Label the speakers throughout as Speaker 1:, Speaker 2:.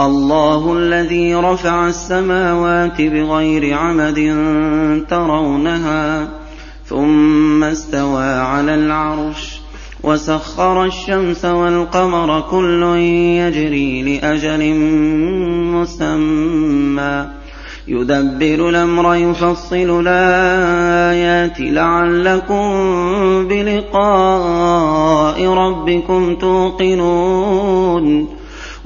Speaker 1: الله الذي رفع السماوات بغير عمد ترونها ثم استوى على العرش وسخر الشمس والقمر كل يجري لأجل مسمى. يدبر الأمر يفصل الآيات لعلكم بلقاء ربكم توقنون.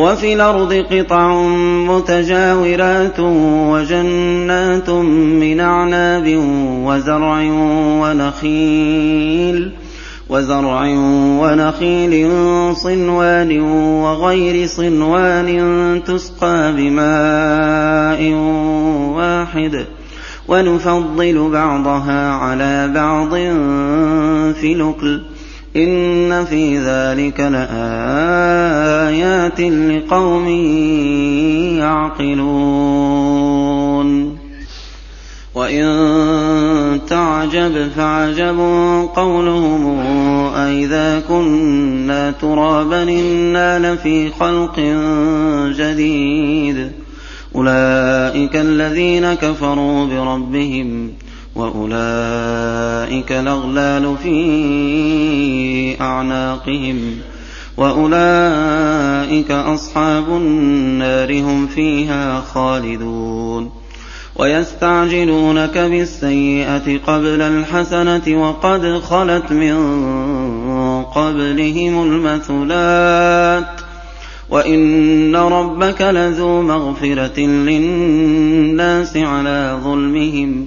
Speaker 1: وفي الأرض قطع متجاورات وجنات من أعناب وزرع ونخيل وزرع ونخيل صنوان وغير صنوان تسقى بماء واحد ونفضل بعضها على بعض في الأكل إن في ذلك لآيات لقوم يعقلون وإن تعجب فعجب قولهم أئذا كنا ترابا إنا لفي خلق جديد أولئك الذين كفروا بربهم وأولئك الأغلال في أعناقهم وأولئك أصحاب النار هم فيها خالدون ويستعجلونك بالسيئة قبل الحسنة وقد خلت من قبلهم المثلات وإن ربك لذو مغفرة للناس على ظلمهم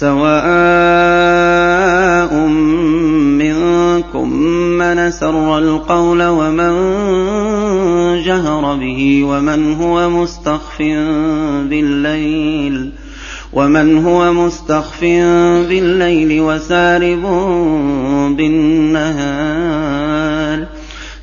Speaker 1: سواء منكم من سر القول ومن جهر به ومن هو مستخف بالليل ومن هو مستخف بالليل وسارب بالنهار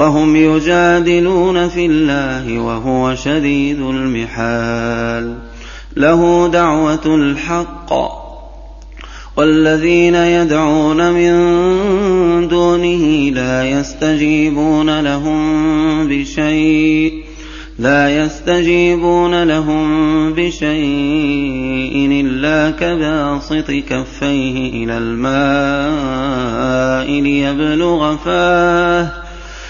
Speaker 1: وهم يجادلون في الله وهو شديد المحال. له دعوة الحق. والذين يدعون من دون دونه لا يستجيبون لهم بشيء. لا يستجيبون لهم بشيء إلا كباسط كفيه إلى الماء ليبلغ فاه.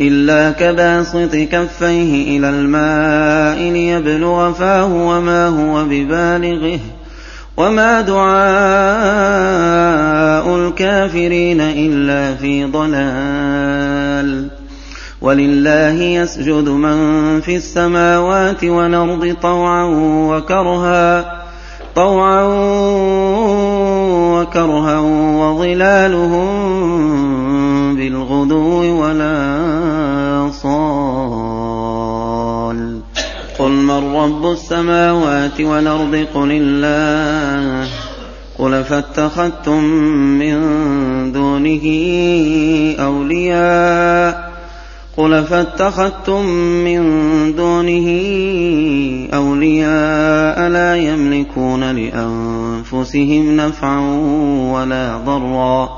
Speaker 1: إلا كباسط كفيه إلى الماء ليبلغ فاه وما هو ببالغه وما دعاء الكافرين إلا في ضلال ولله يسجد من في السماوات والأرض طوعا وكرها طوعا وكرها وظلالهم بالغدو ولا صال. قل من رب السماوات والأرض؟ قل الله. قل فاتخذتم من دونه أولياء. قل فاتخذتم من دونه أولياء. لا يملكون لأنفسهم نفعا ولا ضرا.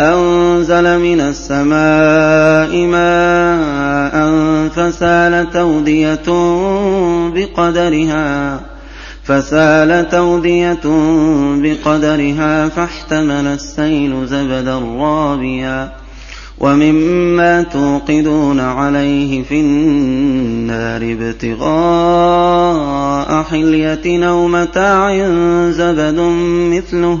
Speaker 1: أنزل من السماء ماء فسال تودية بقدرها فسال تودية بقدرها فاحتمل السيل زبدا رابيا. ومما توقدون عليه في النار ابتغاء حلية أو متاع زبد مثله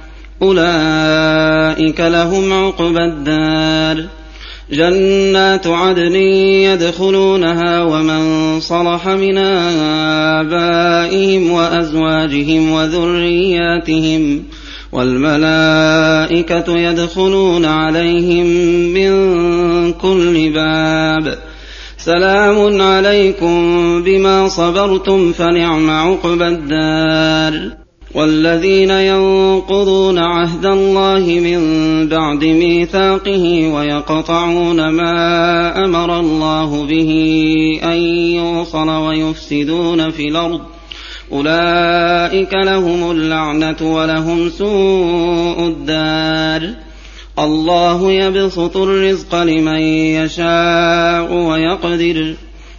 Speaker 1: أولئك لهم عقبى الدار. جنات عدن يدخلونها ومن صلح من آبائهم وأزواجهم وذرياتهم والملائكة يدخلون عليهم من كل باب. سلام عليكم بما صبرتم فنعم عقبى الدار. والذين ينقضون عهد الله من بعد ميثاقه ويقطعون ما أمر الله به أن يوصل ويفسدون في الأرض. أولئك لهم اللعنة ولهم سوء الدار. الله يبسط الرزق لمن يشاء ويقدر.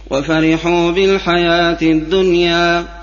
Speaker 1: وفرحوا بالحياة الدنيا.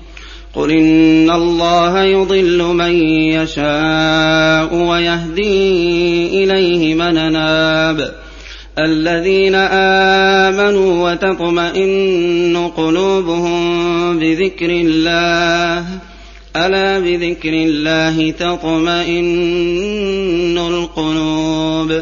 Speaker 1: قل إن الله يضل من يشاء ويهدي إليه من أناب الذين آمنوا وتطمئن قلوبهم بذكر الله ألا بذكر الله تطمئن القلوب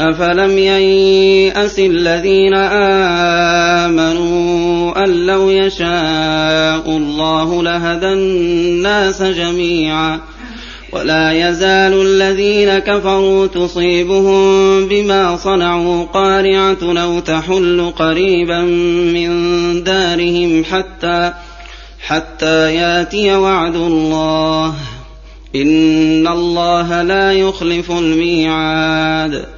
Speaker 1: أفلم ييأس الذين آمنوا أن لو يشاء الله لهدى الناس جميعا ولا يزال الذين كفروا تصيبهم بما صنعوا قارعة أو تحل قريبا من دارهم حتى حتى ياتي وعد الله إن الله لا يخلف الميعاد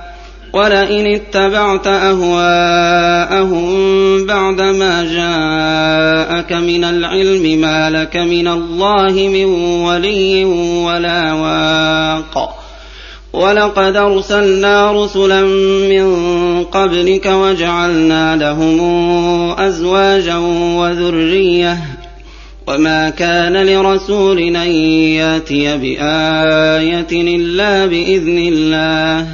Speaker 1: ولئن اتبعت أهواءهم بعدما جاءك من العلم ما لك من الله من ولي ولا واق. ولقد أرسلنا رسلا من قبلك وجعلنا لهم أزواجا وذرية. وما كان لرسول أن يأتي بآية إلا بإذن الله.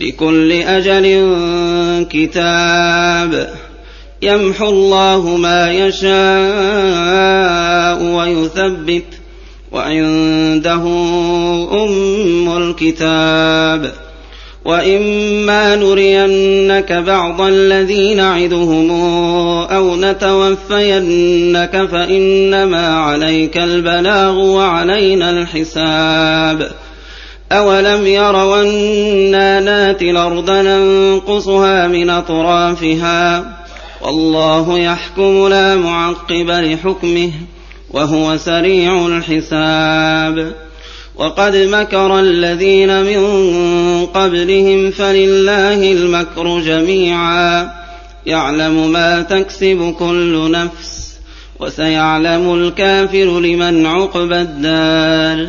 Speaker 1: لكل أجل كتاب. يمحو الله ما يشاء ويثبت وعنده أم الكتاب. وإما نرينك بعض الذي نعدهم أو نتوفينك فإنما عليك البلاغ وعلينا الحساب. أولم يروا أنا ناتي الأرض ننقصها من أطرافها والله يحكم لا معقب لحكمه وهو سريع الحساب وقد مكر الذين من قبلهم فلله المكر جميعا يعلم ما تكسب كل نفس وسيعلم الكافر لمن عقبى الدار